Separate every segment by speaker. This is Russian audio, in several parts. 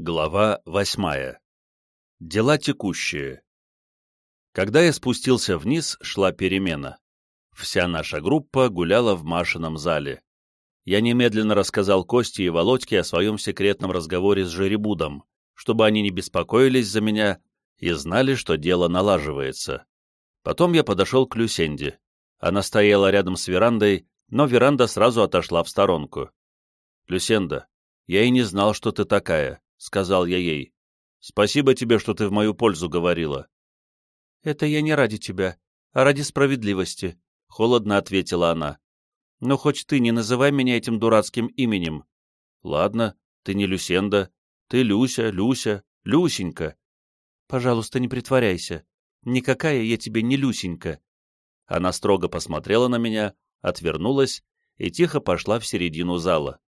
Speaker 1: Глава восьмая. Дела текущие. Когда я спустился вниз, шла перемена. Вся наша группа гуляла в Машином зале. Я немедленно рассказал Косте и Володьке о своем секретном разговоре с Жеребудом, чтобы они не беспокоились за меня и знали, что дело налаживается. Потом я подошел к Люсенде. Она стояла рядом с верандой, но веранда сразу отошла в сторонку. «Люсенда, я и не знал, что ты такая», — сказал я ей. «Спасибо тебе, что ты в мою пользу говорила».
Speaker 2: «Это я не ради тебя, а ради справедливости», — холодно ответила она. «Но хоть ты не называй меня этим дурацким именем».
Speaker 1: «Ладно, ты не Люсенда. Ты Люся, Люся, Люсенька».
Speaker 2: «Пожалуйста, не притворяйся. Никакая я тебе не Люсенька».
Speaker 1: Она строго посмотрела на меня, отвернулась и тихо пошла в середину зала.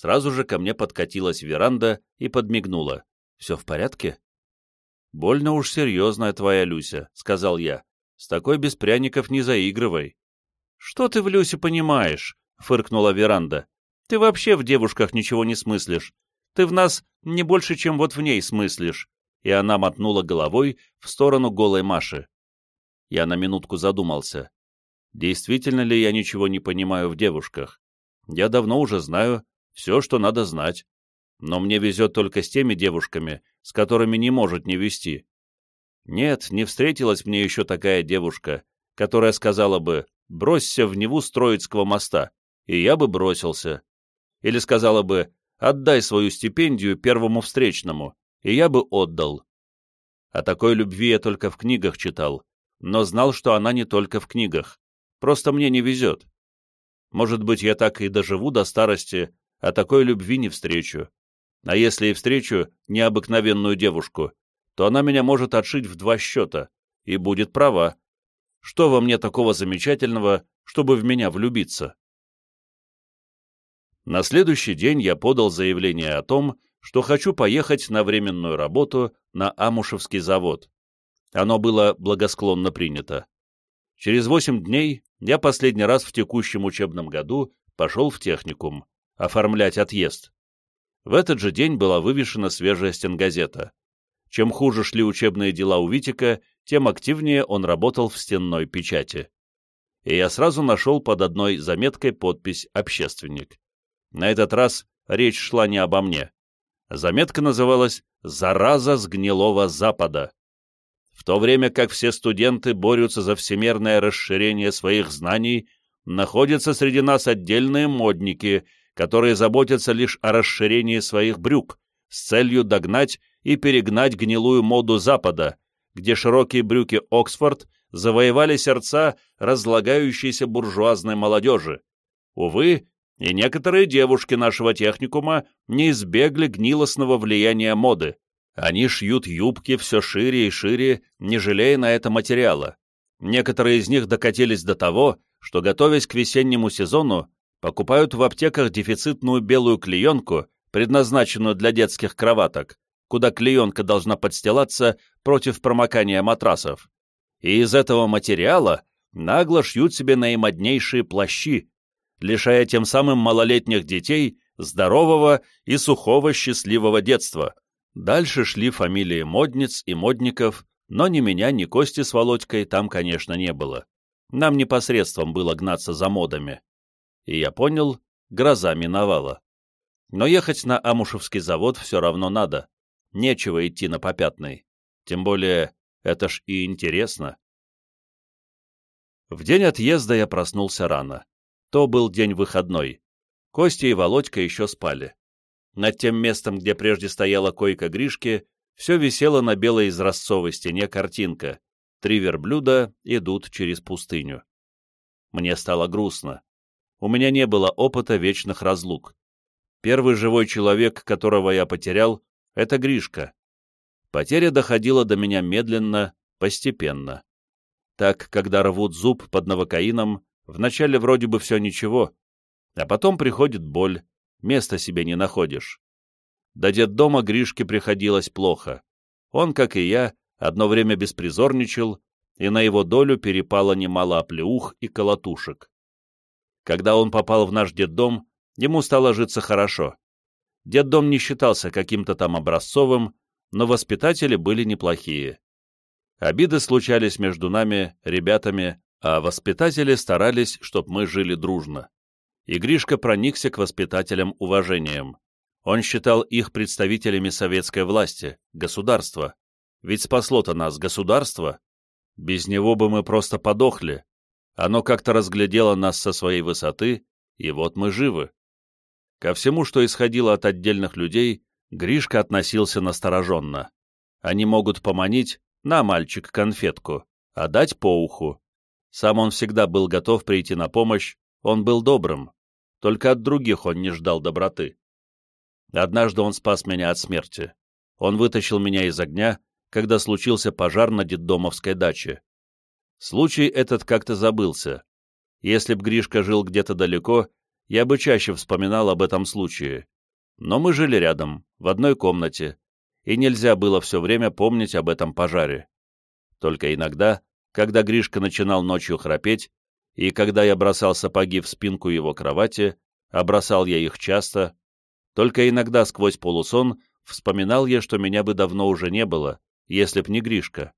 Speaker 1: Сразу же ко мне подкатилась веранда и подмигнула. «Все в порядке?» «Больно уж серьезная твоя Люся», — сказал я. «С такой без пряников не заигрывай». «Что ты в Люсе понимаешь?» — фыркнула веранда. «Ты вообще в девушках ничего не смыслишь. Ты в нас не больше, чем вот в ней смыслишь». И она мотнула головой в сторону голой Маши. Я на минутку задумался. Действительно ли я ничего не понимаю в девушках? Я давно уже знаю, все, что надо знать. Но мне везет только с теми девушками, с которыми не может не вести. Нет, не встретилась мне еще такая девушка, которая сказала бы «бросься в Неву Строицкого моста», и я бы бросился. Или сказала бы «отдай свою стипендию первому встречному», и я бы отдал. О такой любви я только в книгах читал, но знал, что она не только в книгах. Просто мне не везет. Может быть, я так и доживу до старости, а такой любви не встречу. А если и встречу необыкновенную девушку, то она меня может отшить в два счета, и будет права. Что во мне такого замечательного, чтобы в меня влюбиться? На следующий день я подал заявление о том, что хочу поехать на временную работу на Амушевский завод. Оно было благосклонно принято. Через восемь дней я последний раз в текущем учебном году пошел в техникум оформлять отъезд. В этот же день была вывешена свежая стенгазета. Чем хуже шли учебные дела у Витика, тем активнее он работал в стенной печати. И я сразу нашел под одной заметкой подпись «Общественник». На этот раз речь шла не обо мне. Заметка называлась «Зараза с гнилого Запада». В то время как все студенты борются за всемирное расширение своих знаний, находятся среди нас отдельные модники, которые заботятся лишь о расширении своих брюк с целью догнать и перегнать гнилую моду Запада, где широкие брюки Оксфорд завоевали сердца разлагающейся буржуазной молодежи. Увы, и некоторые девушки нашего техникума не избегли гнилостного влияния моды. Они шьют юбки все шире и шире, не жалея на это материала. Некоторые из них докатились до того, что, готовясь к весеннему сезону, покупают в аптеках дефицитную белую клеенку, предназначенную для детских кроваток, куда клеенка должна подстилаться против промокания матрасов. И из этого материала нагло шьют себе наимоднейшие плащи, лишая тем самым малолетних детей здорового и сухого счастливого детства. Дальше шли фамилии модниц и модников, но ни меня, ни Кости с Володькой там, конечно, не было. Нам непосредством было гнаться за модами и я понял, гроза миновала. Но ехать на Амушевский завод все равно надо. Нечего идти на попятный. Тем более, это ж и интересно. В день отъезда я проснулся рано. То был день выходной. Костя и Володька еще спали. Над тем местом, где прежде стояла койка Гришки, все висело на белой изразцовой стене картинка. Три верблюда идут через пустыню. Мне стало грустно у меня не было опыта вечных разлук. Первый живой человек, которого я потерял, — это Гришка. Потеря доходила до меня медленно, постепенно. Так, когда рвут зуб под новокаином, вначале вроде бы все ничего, а потом приходит боль, места себе не находишь. До детдома Гришке приходилось плохо. Он, как и я, одно время беспризорничал, и на его долю перепало немало оплеух и колотушек. Когда он попал в наш детдом, ему стало житься хорошо. Детдом не считался каким-то там образцовым, но воспитатели были неплохие. Обиды случались между нами, ребятами, а воспитатели старались, чтобы мы жили дружно. И Гришка проникся к воспитателям уважением. Он считал их представителями советской власти, государства. Ведь спасло-то нас государство. Без него бы мы просто подохли. Оно как-то разглядело нас со своей высоты, и вот мы живы. Ко всему, что исходило от отдельных людей, Гришка относился настороженно. Они могут поманить «на, мальчик, конфетку», а дать по уху. Сам он всегда был готов прийти на помощь, он был добрым. Только от других он не ждал доброты. Однажды он спас меня от смерти. Он вытащил меня из огня, когда случился пожар на детдомовской даче. Случай этот как-то забылся. Если б Гришка жил где-то далеко, я бы чаще вспоминал об этом случае. Но мы жили рядом, в одной комнате, и нельзя было все время помнить об этом пожаре. Только иногда, когда Гришка начинал ночью храпеть, и когда я бросал сапоги в спинку его кровати, а бросал я их часто, только иногда сквозь полусон вспоминал я, что меня бы давно уже не было, если б не Гришка.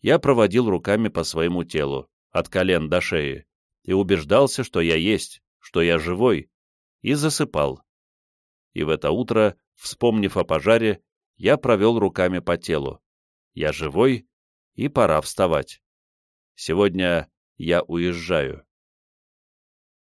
Speaker 1: Я проводил руками по своему телу, от колен до шеи, и убеждался, что я есть, что я живой, и засыпал. И в это утро, вспомнив о пожаре, я провел руками по телу. Я живой, и пора вставать. Сегодня я уезжаю.